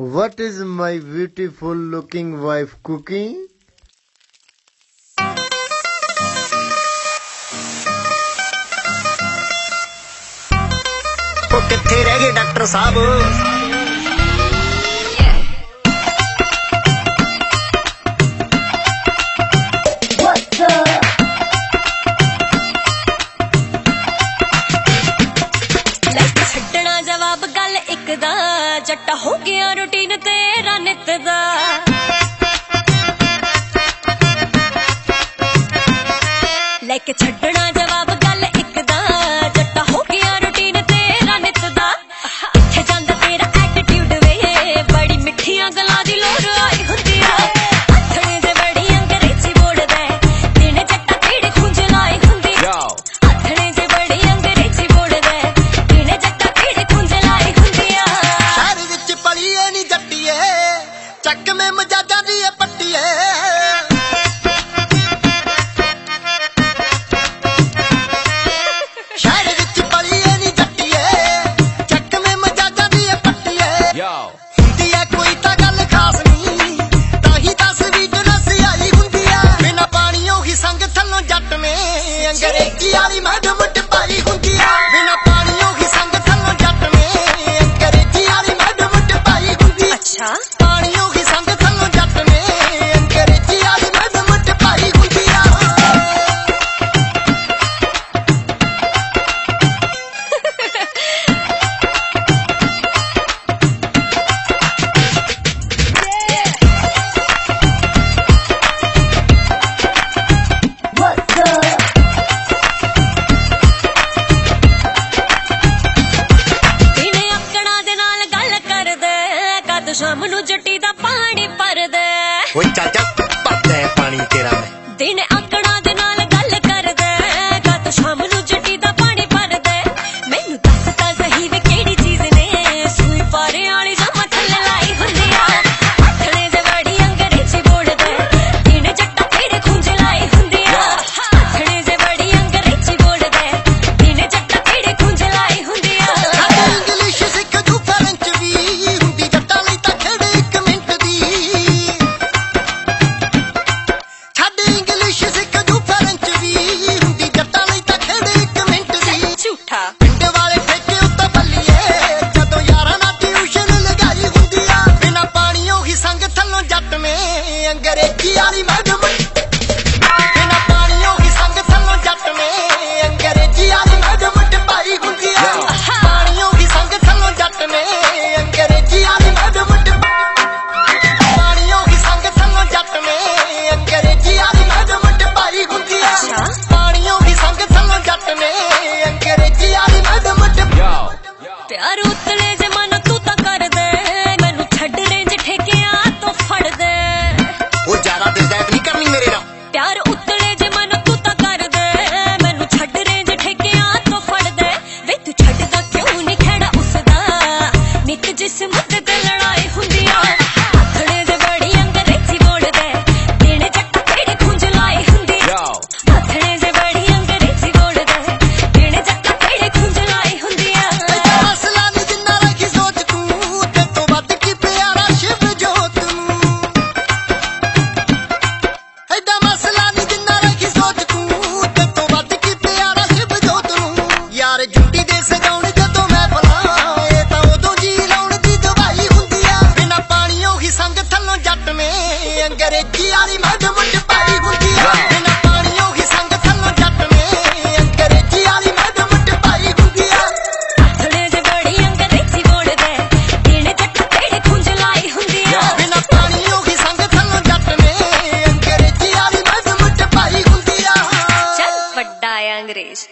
What is my beautiful looking wife cooking? ਉਹ ਕਿੱਥੇ ਰਹਿ ਗਏ ਡਾਕਟਰ ਸਾਹਿਬ ਚੱਕ ਮੇ ਮਜਾਜਾਂ ਦੀ ਪੱਟੀਏ ਸ਼ਾਮ ਨੂੰ ਜੱਟ get it, the animal. ਦੇ ਅੰਗਰੇਜ਼ੀ ਵਾਲੀ ਮੱਡ ਮੁੱਡ ਪਾਈ ਹੁੰਦੀ ਆ ਇਹਨਾਂ ਪਾਣੀਓ ਹੀ ਸੰਗ ਥੱਲੋਂ ਜੱਟ ਨੇ ਅੰਗਰੇਜ਼ੀ ਵਾਲੀ ਮੱਡ ਮੁੱਡ ਪਾਈ ਹੁੰਦੀ ਆ ਅਸਲੇ ਦੇ ਬੜੀ ਅੰਗਰੇਜ਼ੀ ਬੋਲਦੇ ਇਹਨੇ ਜੱਟ ਤੇ ਖੁੰਝ ਲਾਈ ਹੁੰਦੀ ਆ ਇਹਨਾਂ ਪਾਣੀਓ ਹੀ ਸੰਗ ਥੱਲੋਂ ਜੱਟ ਨੇ ਅੰਗਰੇਜ਼ੀ ਵਾਲੀ ਮੱਡ ਮੁੱਡ ਪਾਈ ਹੁੰਦੀ ਆ ਚੱਲ ਵੱਡਾ ਅੰਗਰੇਜ਼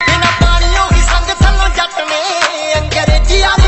ਇਹਨਾਂ ਪਾਣੀਓ ਹੀ ਸੰਗ ਥੱਲੋਂ ਜੱਟ ਨੇ ਅੰਗਰੇਜ਼ੀ ਵਾਲੀ